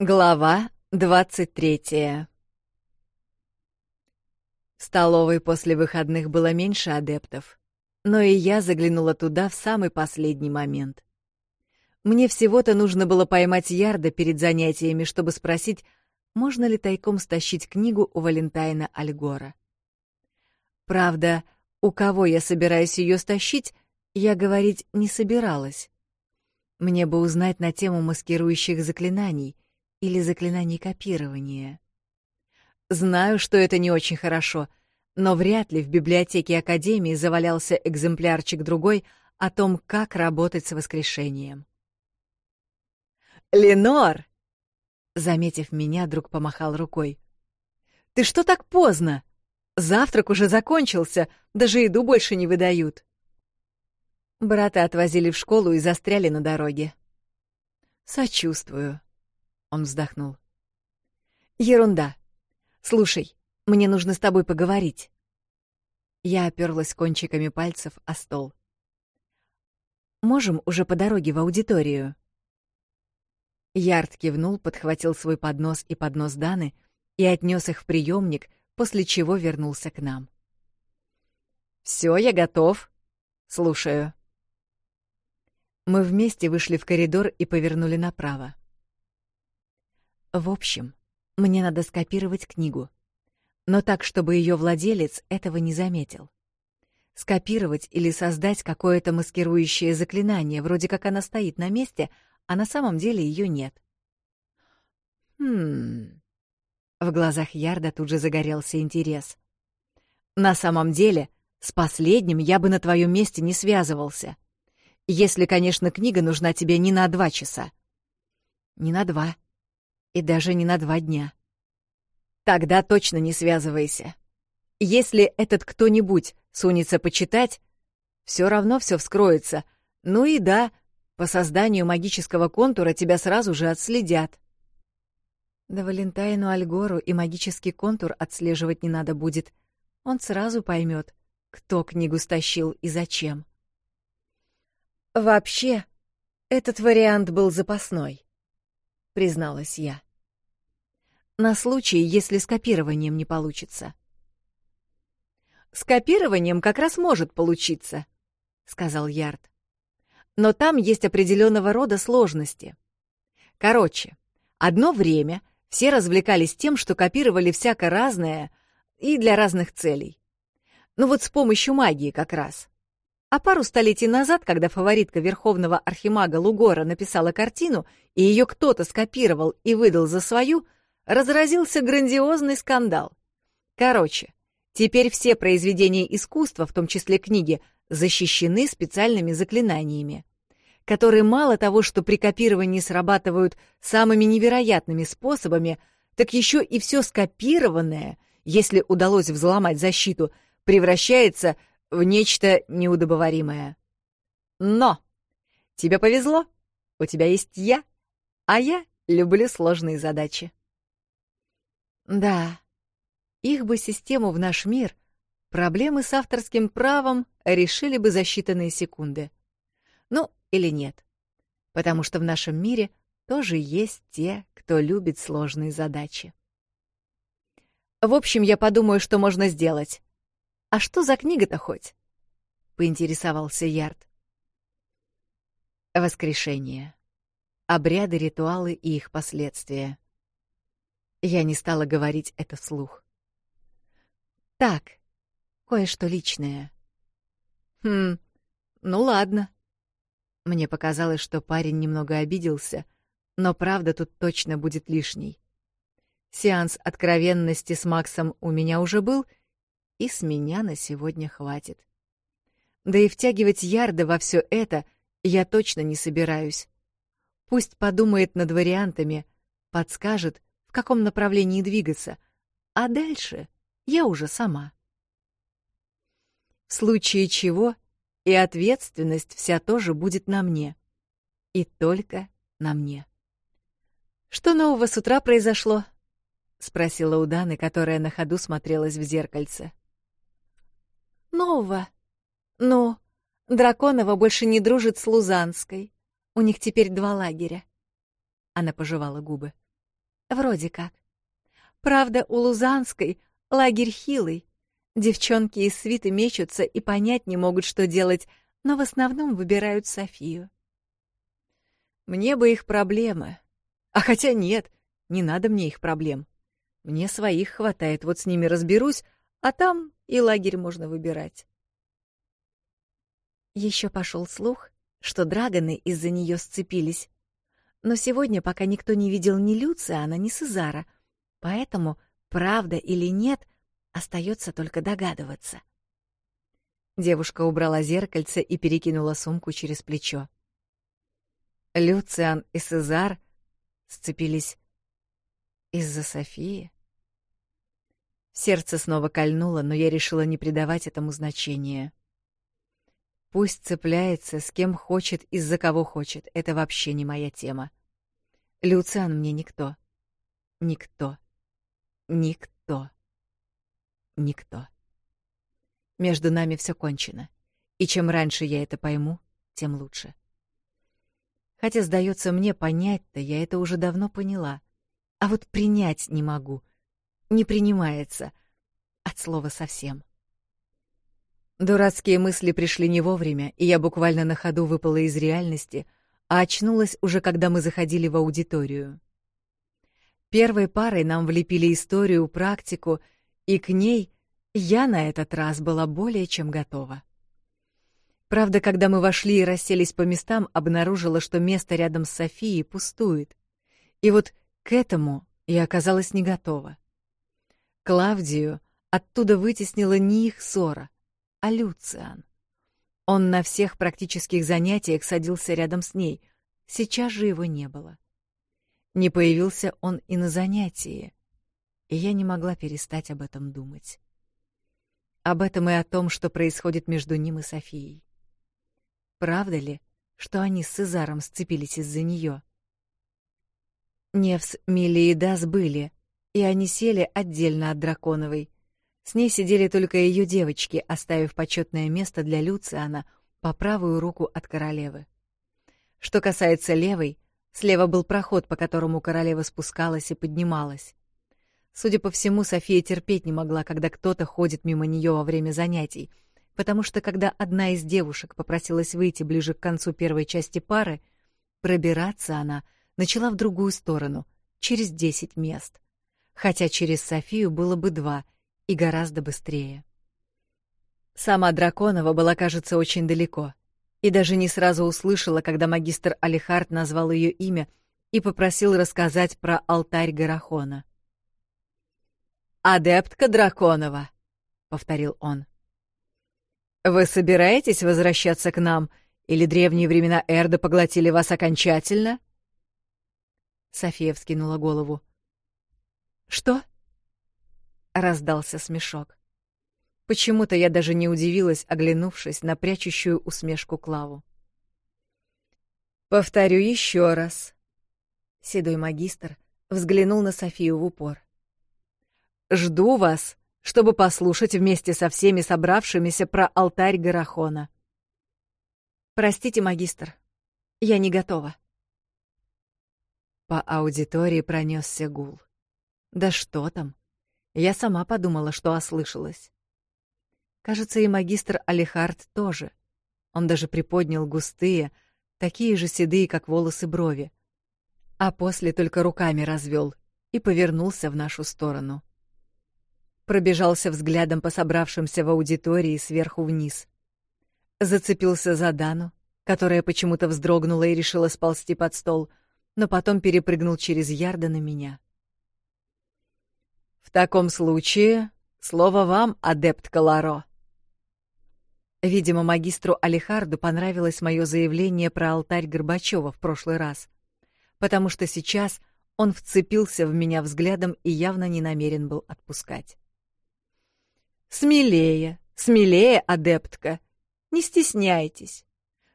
Глава 23 В столовой после выходных было меньше адептов, но и я заглянула туда в самый последний момент. Мне всего-то нужно было поймать Ярда перед занятиями, чтобы спросить, можно ли тайком стащить книгу у Валентайна Альгора. Правда, у кого я собираюсь ее стащить, я говорить не собиралась. Мне бы узнать на тему маскирующих заклинаний — или заклинание копирования. Знаю, что это не очень хорошо, но вряд ли в библиотеке Академии завалялся экземплярчик другой о том, как работать с воскрешением. «Ленор!» Заметив меня, друг помахал рукой. «Ты что так поздно? Завтрак уже закончился, даже еду больше не выдают». Брата отвозили в школу и застряли на дороге. «Сочувствую», он вздохнул. «Ерунда. Слушай, мне нужно с тобой поговорить». Я оперлась кончиками пальцев о стол. «Можем уже по дороге в аудиторию?» Ярд кивнул, подхватил свой поднос и поднос Даны и отнес их в приемник, после чего вернулся к нам. «Все, я готов. Слушаю». Мы вместе вышли в коридор и повернули направо. В общем, мне надо скопировать книгу. Но так, чтобы ее владелец этого не заметил. Скопировать или создать какое-то маскирующее заклинание, вроде как она стоит на месте, а на самом деле ее нет. Хм. В глазах Ярда тут же загорелся интерес. На самом деле, с последним я бы на твоем месте не связывался. Если, конечно, книга нужна тебе не на два часа. Не на два, и даже не на два дня. Тогда точно не связывайся. Если этот кто-нибудь сунется почитать, все равно все вскроется. Ну и да, по созданию магического контура тебя сразу же отследят. Да Валентайну Альгору и магический контур отслеживать не надо будет. Он сразу поймет, кто книгу стащил и зачем. Вообще, этот вариант был запасной, призналась я на случай, если с копированием не получится. «С копированием как раз может получиться», — сказал Ярд. «Но там есть определенного рода сложности. Короче, одно время все развлекались тем, что копировали всякое разное и для разных целей. Ну вот с помощью магии как раз. А пару столетий назад, когда фаворитка верховного архимага Лугора написала картину, и ее кто-то скопировал и выдал за свою, разразился грандиозный скандал. Короче, теперь все произведения искусства, в том числе книги, защищены специальными заклинаниями, которые мало того, что при копировании срабатывают самыми невероятными способами, так еще и все скопированное, если удалось взломать защиту, превращается в нечто неудобоваримое. Но тебе повезло, у тебя есть я, а я люблю сложные задачи. Да, их бы систему в наш мир, проблемы с авторским правом решили бы за считанные секунды. Ну, или нет. Потому что в нашем мире тоже есть те, кто любит сложные задачи. В общем, я подумаю, что можно сделать. А что за книга-то хоть? Поинтересовался Ярд. Воскрешение. Обряды, ритуалы и их последствия. Я не стала говорить это вслух. Так, кое-что личное. Хм. Ну ладно. Мне показалось, что парень немного обиделся, но правда тут точно будет лишней. Сеанс откровенности с Максом у меня уже был, и с меня на сегодня хватит. Да и втягивать Ярда во все это я точно не собираюсь. Пусть подумает над вариантами, подскажет — каком направлении двигаться, а дальше я уже сама. В случае чего и ответственность вся тоже будет на мне. И только на мне. «Что нового с утра произошло?» — спросила у Даны, которая на ходу смотрелась в зеркальце. «Нового? Ну, Драконова больше не дружит с Лузанской. У них теперь два лагеря». Она пожевала губы. Вроде как. Правда, у Лузанской лагерь хилый. Девчонки из свиты мечутся и понять не могут, что делать, но в основном выбирают Софию. Мне бы их проблемы. А хотя нет, не надо мне их проблем. Мне своих хватает, вот с ними разберусь, а там и лагерь можно выбирать. Еще пошел слух, что драгоны из-за нее сцепились, но сегодня пока никто не видел ни Люциана, ни Сезара, поэтому, правда или нет, остается только догадываться. Девушка убрала зеркальце и перекинула сумку через плечо. Люциан и Сезар сцепились из-за Софии. Сердце снова кольнуло, но я решила не придавать этому значения. Пусть цепляется, с кем хочет из за кого хочет. Это вообще не моя тема. Люциан мне никто. Никто. Никто. Никто. Между нами все кончено. И чем раньше я это пойму, тем лучше. Хотя, сдается мне, понять-то я это уже давно поняла. А вот принять не могу. Не принимается. От слова совсем. — Дурацкие мысли пришли не вовремя, и я буквально на ходу выпала из реальности, а очнулась уже, когда мы заходили в аудиторию. Первой парой нам влепили историю, практику, и к ней я на этот раз была более чем готова. Правда, когда мы вошли и расселись по местам, обнаружила, что место рядом с Софией пустует. И вот к этому я оказалась не готова. Клавдию оттуда вытеснила не их ссора, Алюциан. Он на всех практических занятиях садился рядом с ней, сейчас же его не было. Не появился он и на занятии, и я не могла перестать об этом думать. Об этом и о том, что происходит между ним и Софией. Правда ли, что они с Цезаром сцепились из-за нее? Невс, Мили и Дас были, и они сели отдельно от Драконовой, с ней сидели только ее девочки, оставив почетное место для Люциана по правую руку от королевы. Что касается левой, слева был проход, по которому королева спускалась и поднималась. Судя по всему, София терпеть не могла, когда кто-то ходит мимо нее во время занятий, потому что когда одна из девушек попросилась выйти ближе к концу первой части пары, пробираться она начала в другую сторону, через 10 мест. Хотя через Софию было бы два — и гораздо быстрее. Сама Драконова была, кажется, очень далеко, и даже не сразу услышала, когда магистр Алихард назвал ее имя и попросил рассказать про алтарь Гарахона. «Адептка Драконова», — повторил он. «Вы собираетесь возвращаться к нам, или древние времена Эрда поглотили вас окончательно?» София вскинула голову. «Что?» — раздался смешок. Почему-то я даже не удивилась, оглянувшись на прячущую усмешку Клаву. «Повторю еще раз». Седой магистр взглянул на Софию в упор. «Жду вас, чтобы послушать вместе со всеми собравшимися про алтарь Гарахона». «Простите, магистр, я не готова». По аудитории пронесся гул. «Да что там?» Я сама подумала, что ослышалась. Кажется, и магистр Алихард тоже. Он даже приподнял густые, такие же седые, как волосы брови. А после только руками развел и повернулся в нашу сторону. Пробежался взглядом по собравшимся в аудитории сверху вниз. Зацепился за Дану, которая почему-то вздрогнула и решила сползти под стол, но потом перепрыгнул через ярды на меня. В таком случае, слово вам, адепт Колоро. Видимо, магистру Алихарду понравилось мое заявление про алтарь Горбачева в прошлый раз, потому что сейчас он вцепился в меня взглядом и явно не намерен был отпускать. «Смелее, смелее, адептка! Не стесняйтесь!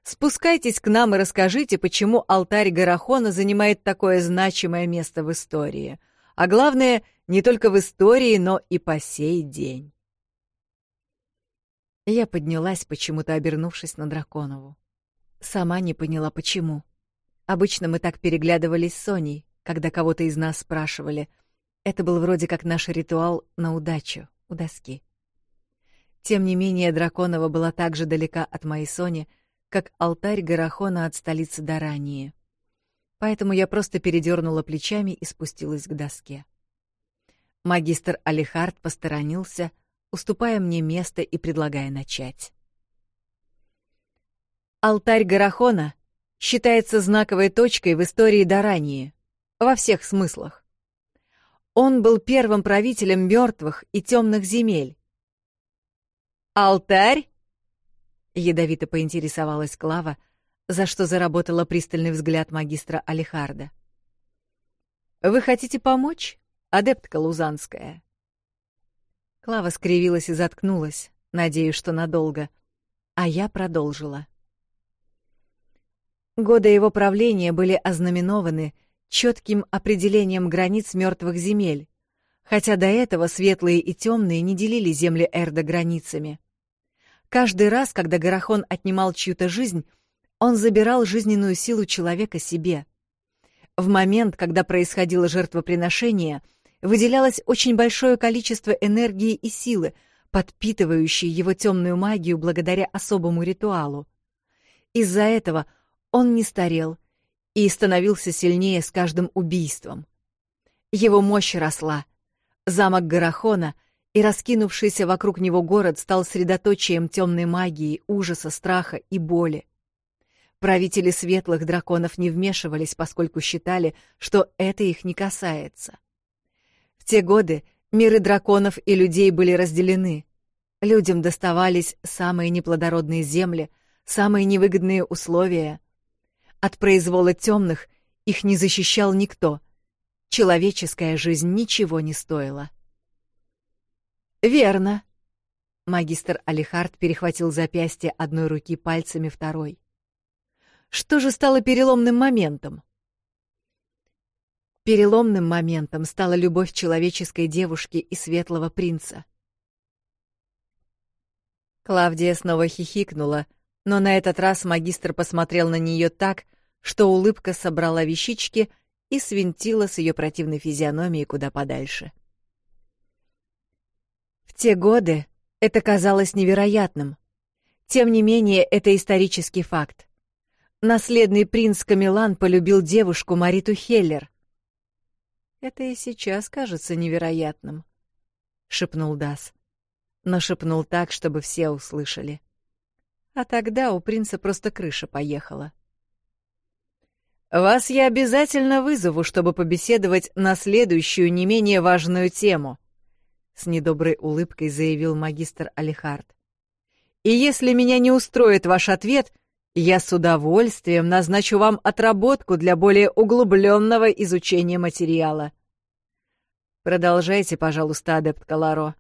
Спускайтесь к нам и расскажите, почему алтарь Гарахона занимает такое значимое место в истории а главное, не только в истории, но и по сей день. Я поднялась, почему-то обернувшись на Драконову. Сама не поняла, почему. Обычно мы так переглядывались с Соней, когда кого-то из нас спрашивали. Это был вроде как наш ритуал на удачу, у доски. Тем не менее, Драконова была так же далека от моей Сони, как алтарь Гарахона от столицы Дарании поэтому я просто передернула плечами и спустилась к доске. Магистр Алихард посторонился, уступая мне место и предлагая начать. Алтарь Гарахона считается знаковой точкой в истории Дарании во всех смыслах. Он был первым правителем мертвых и темных земель. «Алтарь?» — ядовито поинтересовалась Клава, — за что заработала пристальный взгляд магистра Алихарда. «Вы хотите помочь, адептка Лузанская?» Клава скривилась и заткнулась, надеюсь, что надолго, а я продолжила. Годы его правления были ознаменованы четким определением границ мертвых земель, хотя до этого светлые и темные не делили земли Эрда границами. Каждый раз, когда Гарахон отнимал чью-то жизнь, Он забирал жизненную силу человека себе. В момент, когда происходило жертвоприношение, выделялось очень большое количество энергии и силы, подпитывающей его темную магию благодаря особому ритуалу. Из-за этого он не старел и становился сильнее с каждым убийством. Его мощь росла. Замок Гарахона и раскинувшийся вокруг него город стал средоточием темной магии, ужаса, страха и боли. Правители светлых драконов не вмешивались, поскольку считали, что это их не касается. В те годы миры драконов и людей были разделены. Людям доставались самые неплодородные земли, самые невыгодные условия. От произвола темных их не защищал никто. Человеческая жизнь ничего не стоила. «Верно», Магистр Алихард перехватил запястье одной руки пальцами второй. Что же стало переломным моментом? Переломным моментом стала любовь человеческой девушки и светлого принца. Клавдия снова хихикнула, но на этот раз магистр посмотрел на нее так, что улыбка собрала вещички и свинтила с ее противной физиономии куда подальше. В те годы это казалось невероятным. Тем не менее, это исторический факт. Наследный принц Камилан полюбил девушку Мариту Хеллер. «Это и сейчас кажется невероятным», — шепнул Дас. Но шепнул так, чтобы все услышали. А тогда у принца просто крыша поехала. «Вас я обязательно вызову, чтобы побеседовать на следующую не менее важную тему», — с недоброй улыбкой заявил магистр Алихард. «И если меня не устроит ваш ответ, я с удовольствием назначу вам отработку для более углубленного изучения материала. Продолжайте, пожалуйста, адепт Каларо.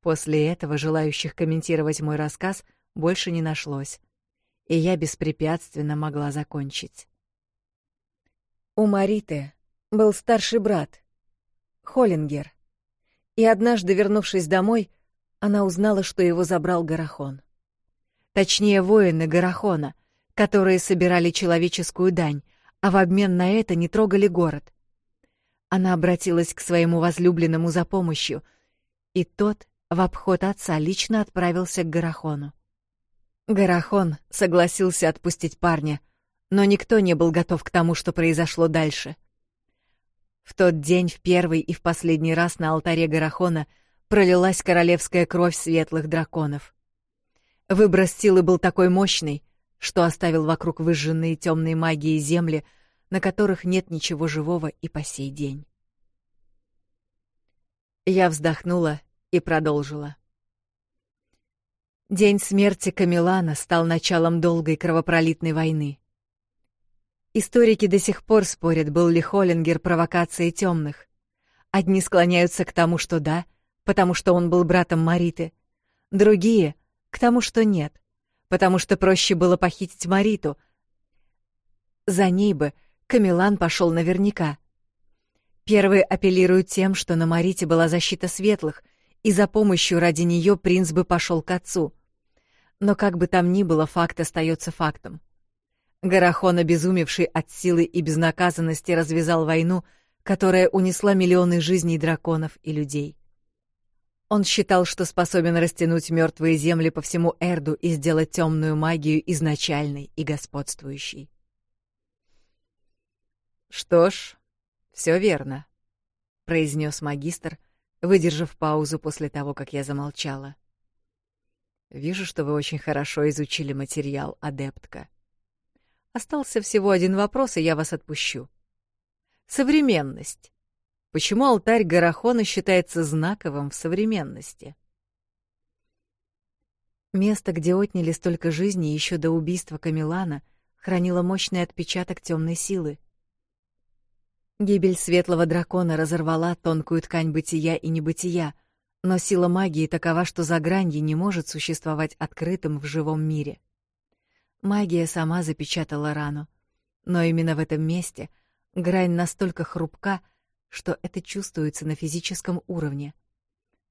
После этого желающих комментировать мой рассказ больше не нашлось, и я беспрепятственно могла закончить. У Мариты был старший брат, Холлингер, и однажды, вернувшись домой, она узнала, что его забрал Гарахон точнее воины Гарахона, которые собирали человеческую дань, а в обмен на это не трогали город. Она обратилась к своему возлюбленному за помощью, и тот в обход отца лично отправился к Гарахону. Гарахон согласился отпустить парня, но никто не был готов к тому, что произошло дальше. В тот день в первый и в последний раз на алтаре Гарахона пролилась королевская кровь светлых драконов. Выброс силы был такой мощный, что оставил вокруг выжженные темные магии земли, на которых нет ничего живого и по сей день. Я вздохнула и продолжила. День смерти Камилана стал началом долгой кровопролитной войны. Историки до сих пор спорят, был ли Холлингер провокацией темных. Одни склоняются к тому, что да, потому что он был братом Мариты. Другие — к тому, что нет, потому что проще было похитить Мариту. За ней бы Камилан пошел наверняка. Первые апеллируют тем, что на Марите была защита светлых, и за помощью ради нее принц бы пошел к отцу. Но как бы там ни было, факт остается фактом. Гарахон, обезумевший от силы и безнаказанности, развязал войну, которая унесла миллионы жизней драконов и людей. Он считал, что способен растянуть мертвые земли по всему Эрду и сделать темную магию изначальной и господствующей. «Что ж, все верно», — произнес магистр, выдержав паузу после того, как я замолчала. «Вижу, что вы очень хорошо изучили материал, адептка. Остался всего один вопрос, и я вас отпущу. Современность Почему алтарь Гарахона считается знаковым в современности? Место, где отняли столько жизни еще до убийства Камилана, хранило мощный отпечаток темной силы. Гибель светлого дракона разорвала тонкую ткань бытия и небытия, но сила магии такова, что за гранью не может существовать открытым в живом мире. Магия сама запечатала рану, но именно в этом месте грань настолько хрупка, что что это чувствуется на физическом уровне.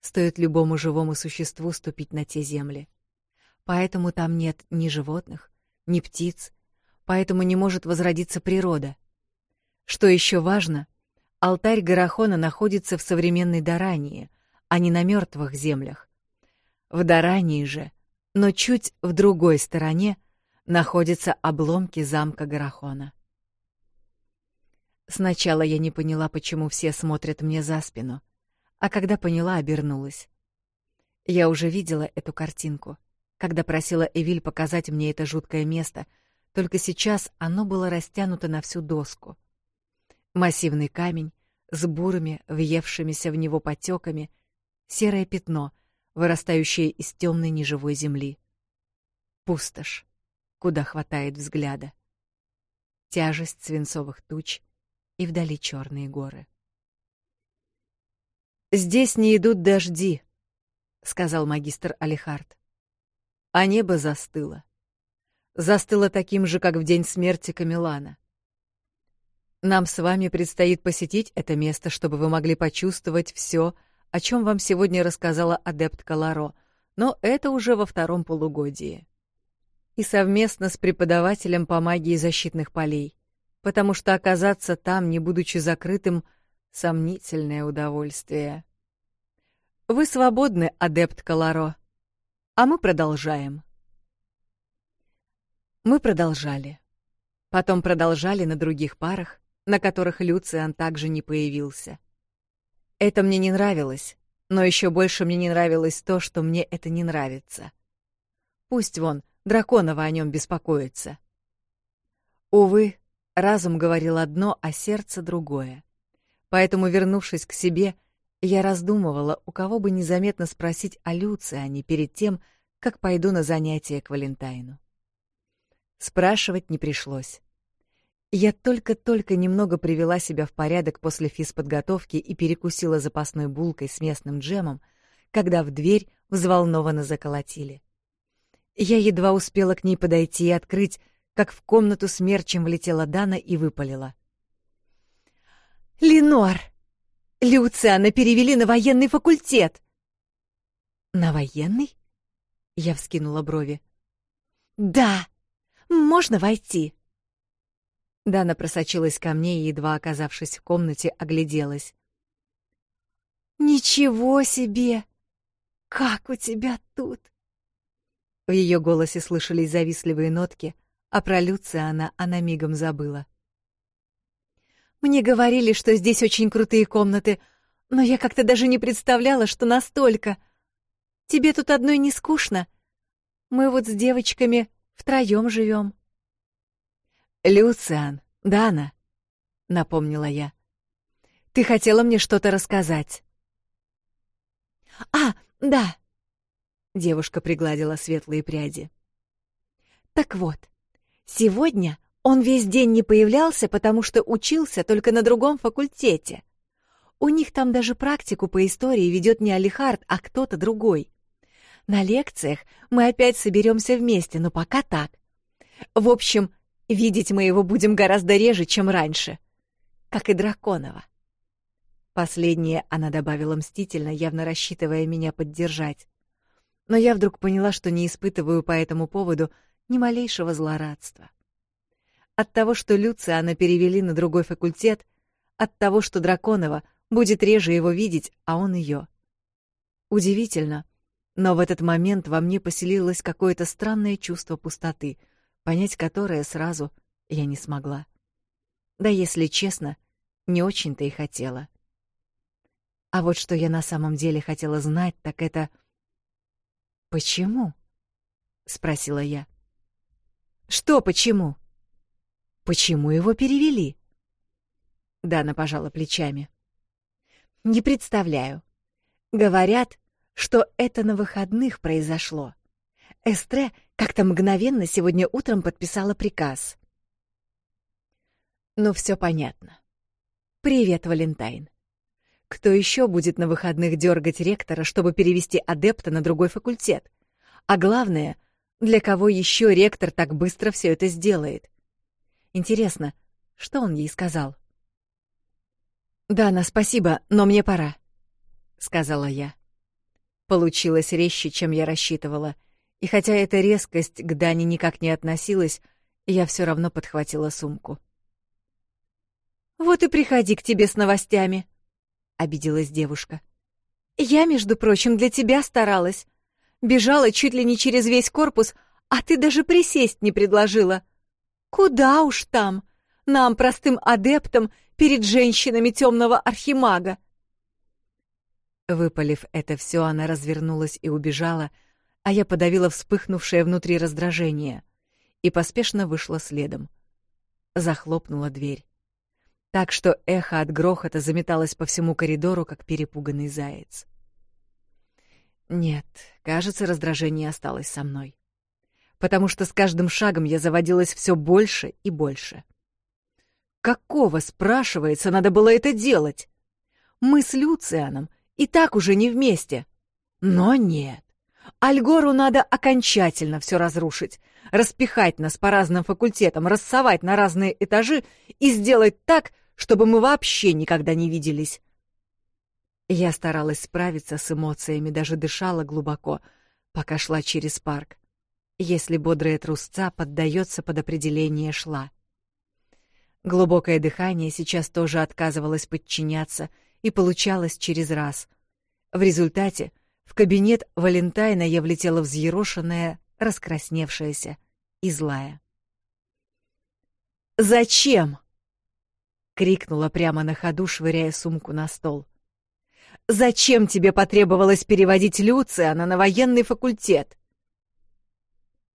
Стоит любому живому существу ступить на те земли. Поэтому там нет ни животных, ни птиц, поэтому не может возродиться природа. Что еще важно, алтарь Гарахона находится в современной Дарании, а не на мертвых землях. В Дарании же, но чуть в другой стороне, находятся обломки замка Гарахона. Сначала я не поняла, почему все смотрят мне за спину, а когда поняла, обернулась. Я уже видела эту картинку, когда просила Эвиль показать мне это жуткое место, только сейчас оно было растянуто на всю доску. Массивный камень с бурыми, въевшимися в него потеками, серое пятно, вырастающее из темной неживой земли. Пустошь, куда хватает взгляда. Тяжесть свинцовых туч — и вдали черные горы. «Здесь не идут дожди», — сказал магистр Алихард. А небо застыло. Застыло таким же, как в день смерти Камилана. Нам с вами предстоит посетить это место, чтобы вы могли почувствовать все, о чем вам сегодня рассказала адепт Каларо, но это уже во втором полугодии. И совместно с преподавателем по магии защитных полей — потому что оказаться там, не будучи закрытым, — сомнительное удовольствие. Вы свободны, адепт Колоро, а мы продолжаем. Мы продолжали. Потом продолжали на других парах, на которых Люциан также не появился. Это мне не нравилось, но еще больше мне не нравилось то, что мне это не нравится. Пусть вон, Драконова о нем беспокоится. Увы, Разум говорил одно, а сердце другое. Поэтому, вернувшись к себе, я раздумывала, у кого бы незаметно спросить о а не перед тем, как пойду на занятия к Валентайну. Спрашивать не пришлось. Я только-только немного привела себя в порядок после физподготовки и перекусила запасной булкой с местным джемом, когда в дверь взволнованно заколотили. Я едва успела к ней подойти и открыть, как в комнату смерчем влетела Дана и выпалила. «Ленор! Люциана перевели на военный факультет!» «На военный?» — я вскинула брови. «Да! Можно войти!» Дана просочилась ко мне и, едва оказавшись в комнате, огляделась. «Ничего себе! Как у тебя тут!» В ее голосе слышались завистливые нотки, а про Люциана она мигом забыла. Мне говорили, что здесь очень крутые комнаты, но я как-то даже не представляла, что настолько. Тебе тут одной не скучно? Мы вот с девочками втроем живем. Люциан, Дана, напомнила я. Ты хотела мне что-то рассказать. А, да. Девушка пригладила светлые пряди. Так вот, Сегодня он весь день не появлялся, потому что учился только на другом факультете. У них там даже практику по истории ведет не Алихард, а кто-то другой. На лекциях мы опять соберемся вместе, но пока так. В общем, видеть мы его будем гораздо реже, чем раньше. Как и Драконова. Последнее она добавила мстительно, явно рассчитывая меня поддержать. Но я вдруг поняла, что не испытываю по этому поводу ни малейшего злорадства. От того, что Люциана перевели на другой факультет, от того, что Драконова будет реже его видеть, а он ее. Удивительно, но в этот момент во мне поселилось какое-то странное чувство пустоты, понять которое сразу я не смогла. Да, если честно, не очень-то и хотела. А вот что я на самом деле хотела знать, так это... «Почему?» — спросила я. «Что почему?» «Почему его перевели?» Дана пожала плечами. «Не представляю. Говорят, что это на выходных произошло. Эстре как-то мгновенно сегодня утром подписала приказ». «Ну, все понятно. Привет, Валентайн. Кто еще будет на выходных дергать ректора, чтобы перевести адепта на другой факультет? А главное — для кого еще ректор так быстро все это сделает. Интересно, что он ей сказал? «Дана, спасибо, но мне пора», — сказала я. Получилось резче, чем я рассчитывала, и хотя эта резкость к Дане никак не относилась, я все равно подхватила сумку. «Вот и приходи к тебе с новостями», — обиделась девушка. «Я, между прочим, для тебя старалась. Бежала чуть ли не через весь корпус, а ты даже присесть не предложила. Куда уж там? Нам, простым адептам, перед женщинами темного архимага. Выпалив это все, она развернулась и убежала, а я подавила вспыхнувшее внутри раздражение и поспешно вышла следом. Захлопнула дверь. Так что эхо от грохота заметалось по всему коридору, как перепуганный заяц. Нет, кажется, раздражение осталось со мной. Потому что с каждым шагом я заводилась все больше и больше. Какого, спрашивается, надо было это делать? Мы с Люцианом и так уже не вместе. Но нет. Альгору надо окончательно все разрушить, распихать нас по разным факультетам, рассовать на разные этажи и сделать так, чтобы мы вообще никогда не виделись. Я старалась справиться с эмоциями, даже дышала глубоко, пока шла через парк. Если бодрая трусца поддается под определение шла. Глубокое дыхание сейчас тоже отказывалось подчиняться и получалось через раз. В результате в кабинет Валентайна я влетела взъерошенная, раскрасневшаяся и злая. «Зачем?» — крикнула прямо на ходу, швыряя сумку на стол. «Зачем тебе потребовалось переводить Люциана на военный факультет?»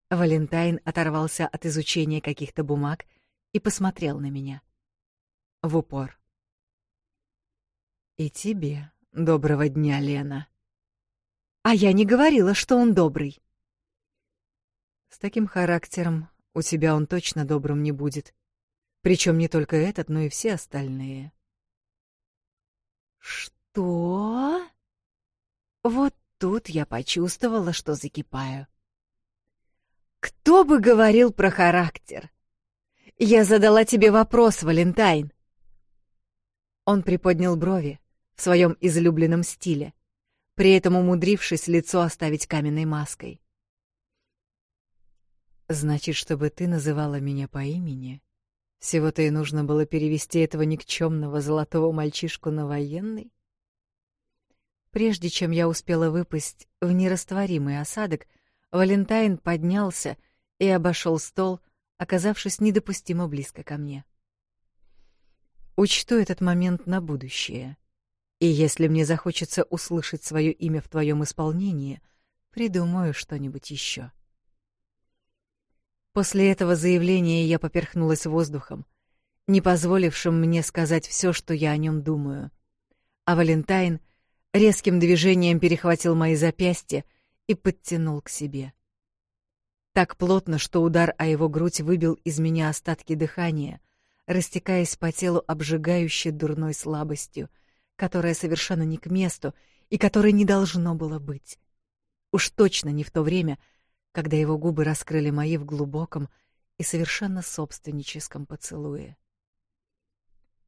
Валентайн оторвался от изучения каких-то бумаг и посмотрел на меня. В упор. И тебе доброго дня, Лена. А я не говорила, что он добрый. С таким характером у тебя он точно добрым не будет. Причем не только этот, но и все остальные. «Что?» Вот тут я почувствовала, что закипаю. «Кто бы говорил про характер?» «Я задала тебе вопрос, Валентайн!» Он приподнял брови в своем излюбленном стиле, при этом умудрившись лицо оставить каменной маской. «Значит, чтобы ты называла меня по имени, всего-то и нужно было перевести этого никчемного золотого мальчишку на военный?» Прежде чем я успела выпасть в нерастворимый осадок, Валентайн поднялся и обошел стол, оказавшись недопустимо близко ко мне. Учту этот момент на будущее. И если мне захочется услышать свое имя в твоем исполнении, придумаю что-нибудь еще. После этого заявления я поперхнулась воздухом, не позволившим мне сказать все, что я о нем думаю. А Валентайн — резким движением перехватил мои запястья и подтянул к себе. Так плотно, что удар о его грудь выбил из меня остатки дыхания, растекаясь по телу обжигающей дурной слабостью, которая совершенно не к месту и которой не должно было быть. Уж точно не в то время, когда его губы раскрыли мои в глубоком и совершенно собственническом поцелуе.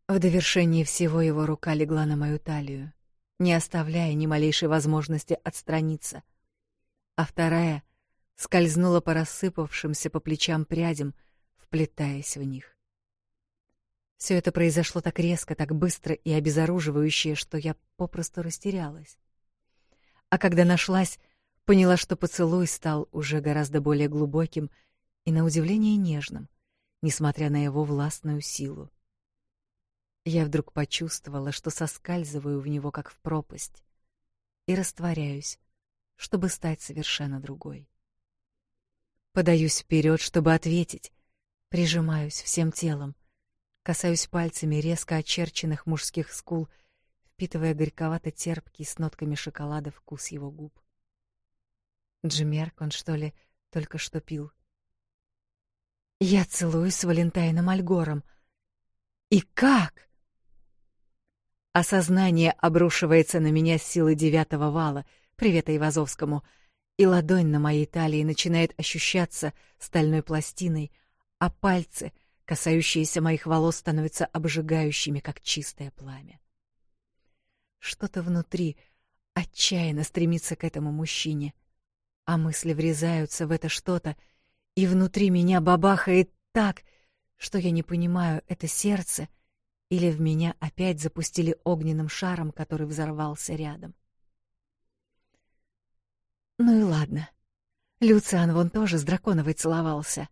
В довершении всего его рука легла на мою талию не оставляя ни малейшей возможности отстраниться. А вторая скользнула по рассыпавшимся по плечам прядям, вплетаясь в них. Все это произошло так резко, так быстро и обезоруживающе, что я попросту растерялась. А когда нашлась, поняла, что поцелуй стал уже гораздо более глубоким и на удивление нежным, несмотря на его властную силу. Я вдруг почувствовала, что соскальзываю в него как в пропасть и растворяюсь, чтобы стать совершенно другой. Подаюсь вперед, чтобы ответить, прижимаюсь всем телом, касаюсь пальцами резко очерченных мужских скул, впитывая горьковато-терпкий с нотками шоколада вкус его губ. Джимерк он, что ли, только что пил. Я целуюсь с Валентайном Альгором. И как? Осознание, обрушивается на меня с силы девятого вала, привета Ивазовскому, и ладонь на моей талии начинает ощущаться стальной пластиной, а пальцы, касающиеся моих волос, становятся обжигающими, как чистое пламя. Что-то внутри отчаянно стремится к этому мужчине, а мысли врезаются в это что-то, и внутри меня бабахает так, что я не понимаю, это сердце — или в меня опять запустили огненным шаром, который взорвался рядом. Ну и ладно. Люциан вон тоже с драконовой целовался.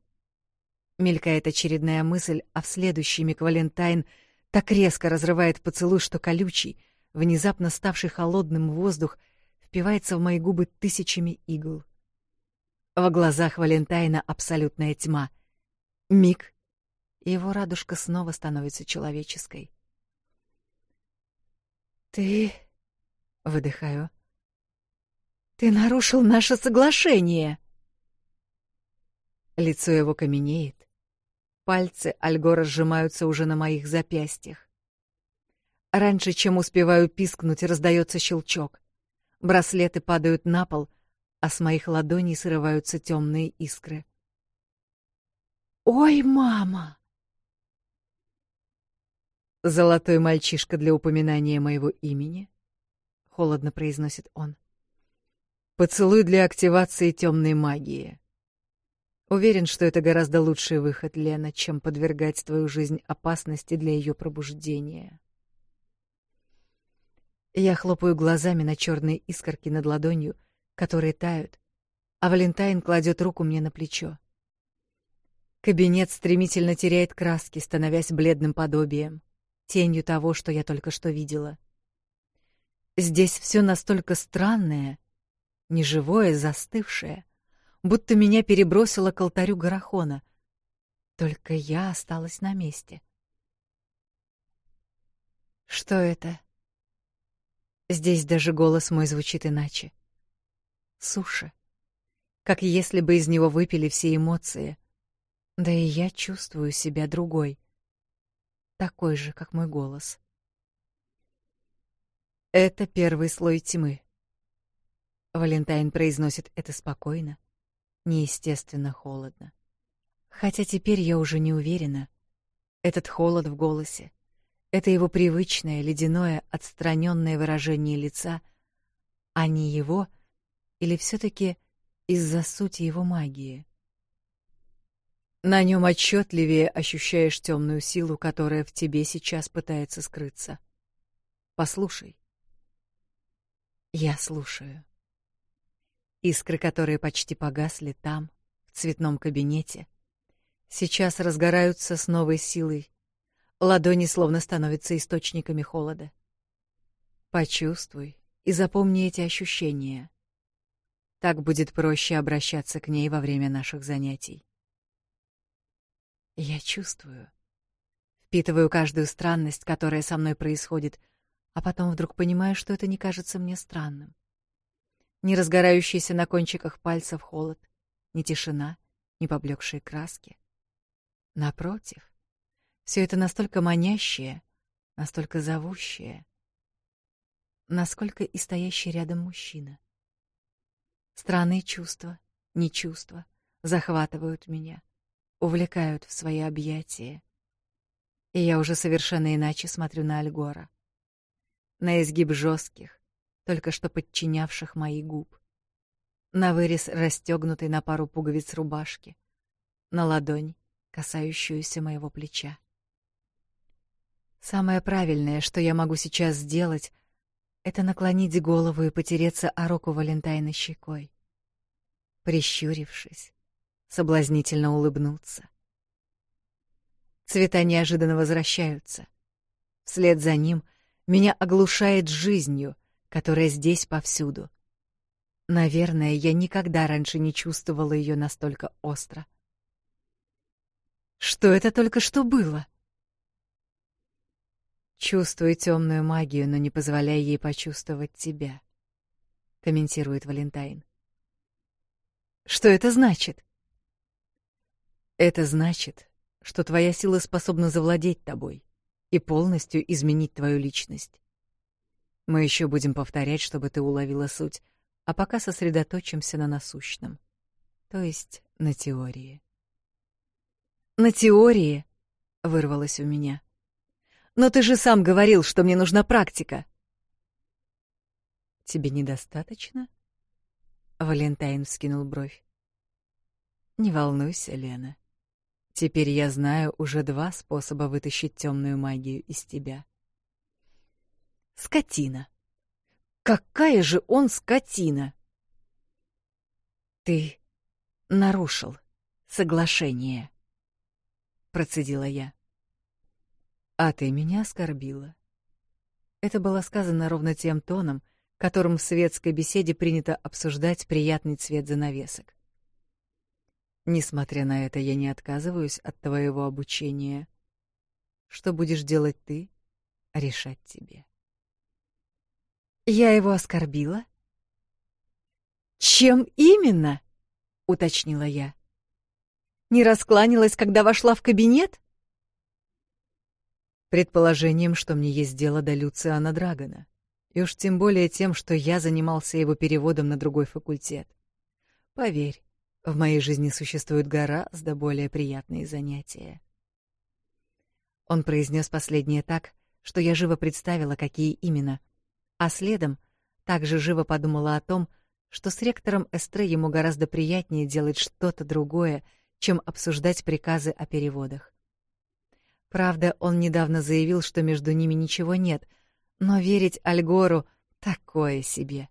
Мелькает очередная мысль, а в следующий миг Валентайн так резко разрывает поцелуй, что колючий, внезапно ставший холодным воздух, впивается в мои губы тысячами игл. Во глазах Валентайна абсолютная тьма. Миг, его радужка снова становится человеческой. «Ты...» — выдыхаю. «Ты нарушил наше соглашение!» Лицо его каменеет. Пальцы Альгора сжимаются уже на моих запястьях. Раньше, чем успеваю пискнуть, раздается щелчок. Браслеты падают на пол, а с моих ладоней срываются темные искры. «Ой, мама!» Золотой мальчишка для упоминания моего имени? Холодно произносит он. Поцелуй для активации темной магии. Уверен, что это гораздо лучший выход, Лена, чем подвергать твою жизнь опасности для ее пробуждения. Я хлопаю глазами на черные искорки над ладонью, которые тают, а Валентайн кладет руку мне на плечо. Кабинет стремительно теряет краски, становясь бледным подобием тенью того, что я только что видела. Здесь все настолько странное, неживое, застывшее, будто меня перебросило к алтарю Гарахона. Только я осталась на месте. Что это? Здесь даже голос мой звучит иначе. Суша. Как если бы из него выпили все эмоции. Да и я чувствую себя другой такой же, как мой голос. «Это первый слой тьмы». Валентайн произносит это спокойно, неестественно холодно. Хотя теперь я уже не уверена. Этот холод в голосе, это его привычное ледяное отстраненное выражение лица, а не его, или все таки из-за сути его магии. На нем отчетливее ощущаешь темную силу, которая в тебе сейчас пытается скрыться. Послушай. Я слушаю. Искры, которые почти погасли там, в цветном кабинете, сейчас разгораются с новой силой. Ладони словно становятся источниками холода. Почувствуй и запомни эти ощущения. Так будет проще обращаться к ней во время наших занятий. Я чувствую. Впитываю каждую странность, которая со мной происходит, а потом вдруг понимаю, что это не кажется мне странным. Не разгорающийся на кончиках пальцев холод, не тишина, не поблекшие краски. Напротив, все это настолько манящее, настолько зовущее, насколько и стоящий рядом мужчина. Странные чувства, не чувства, захватывают меня — увлекают в свои объятия. И я уже совершенно иначе смотрю на Альгора. На изгиб жестких, только что подчинявших мои губ. На вырез, расстегнутый на пару пуговиц рубашки. На ладонь, касающуюся моего плеча. Самое правильное, что я могу сейчас сделать, это наклонить голову и потереться о руку Валентайна щекой. Прищурившись, соблазнительно улыбнуться. Цвета неожиданно возвращаются. Вслед за ним меня оглушает жизнью, которая здесь повсюду. Наверное, я никогда раньше не чувствовала ее настолько остро. Что это только что было? Чувствую темную магию, но не позволяя ей почувствовать тебя, комментирует Валентайн. Что это значит? Это значит, что твоя сила способна завладеть тобой и полностью изменить твою личность. Мы еще будем повторять, чтобы ты уловила суть, а пока сосредоточимся на насущном, то есть на теории. На теории вырвалось у меня. Но ты же сам говорил, что мне нужна практика. Тебе недостаточно? Валентайн вскинул бровь. Не волнуйся, Лена. Теперь я знаю уже два способа вытащить темную магию из тебя. Скотина. Какая же он скотина! Ты нарушил соглашение, процедила я. А ты меня оскорбила. Это было сказано ровно тем тоном, которым в светской беседе принято обсуждать приятный цвет занавесок. Несмотря на это, я не отказываюсь от твоего обучения. Что будешь делать ты, решать тебе. Я его оскорбила? Чем именно? уточнила я. Не раскланялась, когда вошла в кабинет? Предположением, что мне есть дело до Люциана Драгона, и уж тем более тем, что я занимался его переводом на другой факультет. Поверь, в моей жизни существуют гораздо более приятные занятия. Он произнес последнее так, что я живо представила, какие именно, а следом также живо подумала о том, что с ректором Эстре ему гораздо приятнее делать что-то другое, чем обсуждать приказы о переводах. Правда, он недавно заявил, что между ними ничего нет, но верить Альгору такое себе.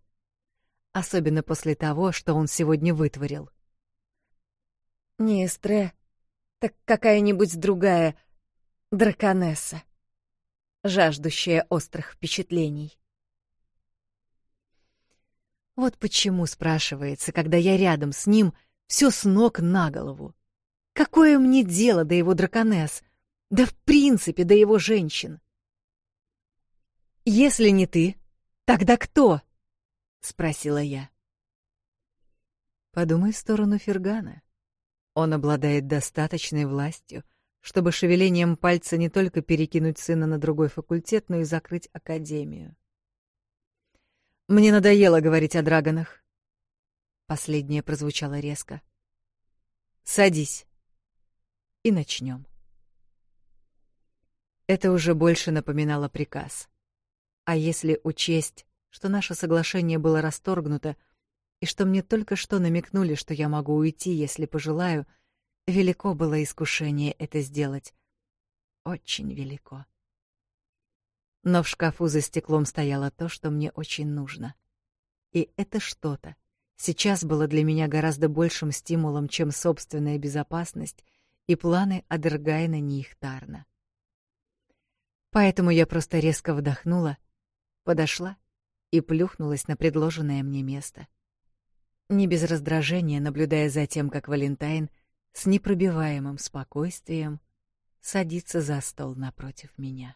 Особенно после того, что он сегодня вытворил. Не эстре, так какая-нибудь другая драконесса, жаждущая острых впечатлений. Вот почему, спрашивается, когда я рядом с ним, все с ног на голову. Какое мне дело до его драконесс, да в принципе до его женщин? «Если не ты, тогда кто?» — спросила я. «Подумай в сторону Фергана», он обладает достаточной властью, чтобы шевелением пальца не только перекинуть сына на другой факультет, но и закрыть академию. Мне надоело говорить о драгонах. Последнее прозвучало резко. Садись. И начнем. Это уже больше напоминало приказ. А если учесть, что наше соглашение было расторгнуто, и что мне только что намекнули, что я могу уйти, если пожелаю, велико было искушение это сделать. Очень велико. Но в шкафу за стеклом стояло то, что мне очень нужно. И это что-то сейчас было для меня гораздо большим стимулом, чем собственная безопасность и планы Адергайна Нихтарна. Поэтому я просто резко вдохнула, подошла и плюхнулась на предложенное мне место не без раздражения наблюдая за тем, как Валентайн с непробиваемым спокойствием садится за стол напротив меня.